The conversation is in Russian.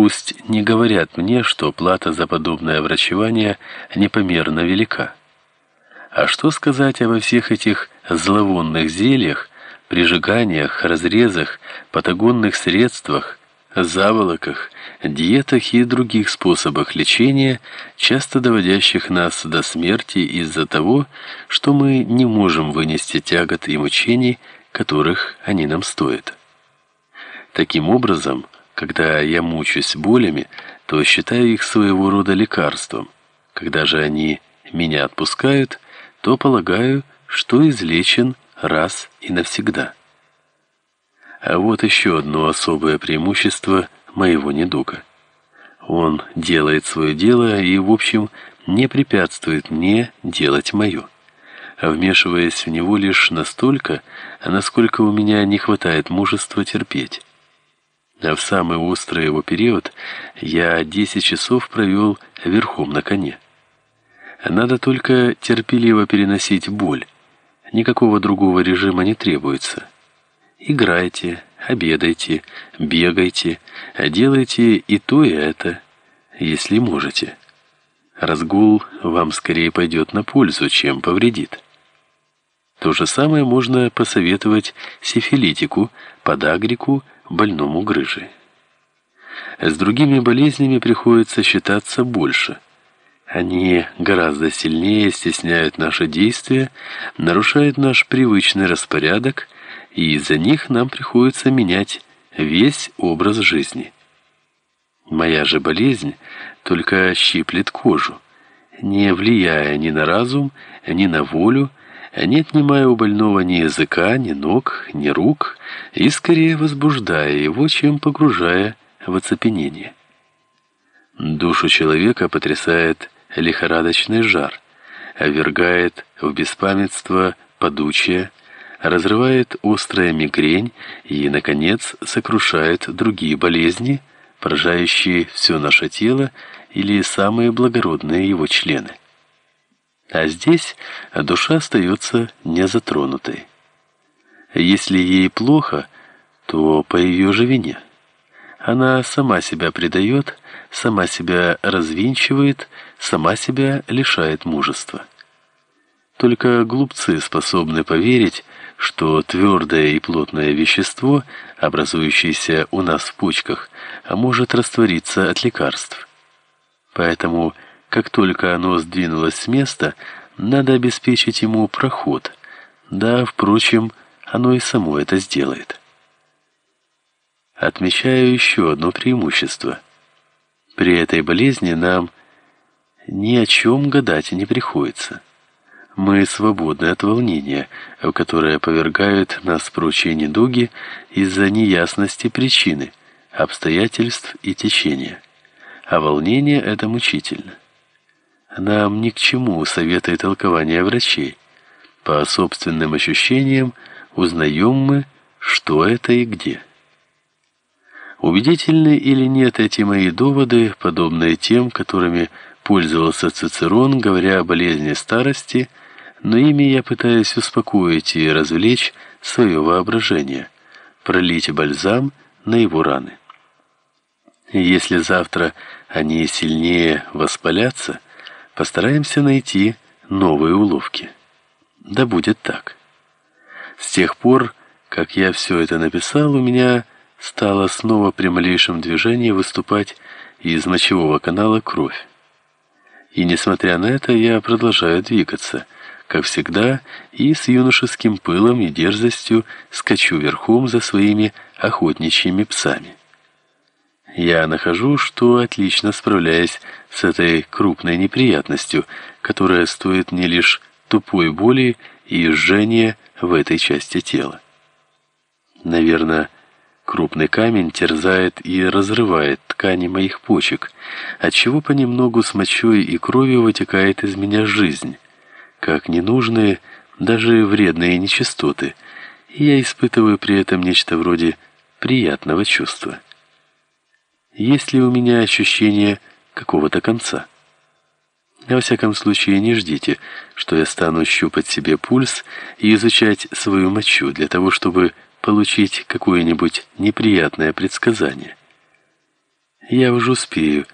пусть не говорят мне, что плата за подобное врачевание непомерно велика. А что сказать обо всех этих зловонных зельях, прижиганиях, разрезах, патагонных средствах, заволоках, диетах и других способах лечения, часто доводящих нас до смерти из-за того, что мы не можем вынести тягот и мучений, которых они нам стоят. Таким образом, когда я мучаюсь болями, то считаю их своего рода лекарством. Когда же они меня отпускают, то полагаю, что излечен раз и навсегда. А вот еще одно особое преимущество моего недуга. Он делает свое дело и, в общем, не препятствует мне делать мое, вмешиваясь в него лишь настолько, насколько у меня не хватает мужества терпеть. А в самый острый его период я 10 часов провел верхом на коне. Надо только терпеливо переносить боль. Никакого другого режима не требуется. Играйте, обедайте, бегайте, делайте и то, и это, если можете. Разгул вам скорее пойдет на пользу, чем повредит. То же самое можно посоветовать сифилитику, подагрику, больному грыжей. С другими болезнями приходится считаться больше – они гораздо сильнее стесняют наши действия, нарушают наш привычный распорядок, и из-за них нам приходится менять весь образ жизни. Моя же болезнь только щиплет кожу, не влияя ни на разум, ни на волю, не отнимая у больного ни языка, ни ног, ни рук, и скорее возбуждая его, чем погружая в оцепенение. Душу человека потрясает лихорадочный жар, овергает в беспамятство подучие, разрывает острая мигрень и, наконец, сокрушает другие болезни, поражающие все наше тело или самые благородные его члены. А здесь душа остается незатронутой. Если ей плохо, то по ее же вине. Она сама себя предает, сама себя развинчивает, сама себя лишает мужества. Только глупцы способны поверить, что твердое и плотное вещество, образующееся у нас в почках, может раствориться от лекарств. Поэтому, как только оно сдвинулось с места, надо обеспечить ему проход. Да, впрочем, оно и само это сделает. Отмечаю еще одно преимущество. При этой болезни нам ни о чем гадать не приходится. Мы свободны от волнения, в которое повергают нас прочие недуги из-за неясности причины, обстоятельств и течения. А волнение это мучительно. Нам ни к чему советы и толкования врачей. По собственным ощущениям узнаем мы, что это и где. Убедительны или нет эти мои доводы, подобные тем, которыми пользовался Цицерон, говоря о болезни старости, но ими я пытаюсь успокоить и развлечь свое воображение, пролить бальзам на его раны. Если завтра они сильнее воспалятся, постараемся найти новые уловки. Да будет так. С тех пор, как я все это написал, у меня стала снова при малейшем движении выступать из мочевого канала кровь. И несмотря на это, я продолжаю двигаться, как всегда, и с юношеским пылом и дерзостью скачу верхом за своими охотничьими псами. Я нахожу, что отлично справляюсь с этой крупной неприятностью, которая стоит мне лишь тупой боли и жжения в этой части тела. Наверное, Крупный камень терзает и разрывает ткани моих почек, отчего понемногу с мочой и кровью вытекает из меня жизнь, как ненужные, даже вредные нечистоты, и я испытываю при этом нечто вроде приятного чувства. Есть ли у меня ощущение какого-то конца? Во всяком случае, не ждите, что я стану щупать себе пульс и изучать свою мочу для того, чтобы получить какое-нибудь неприятное предсказание. Я уже успею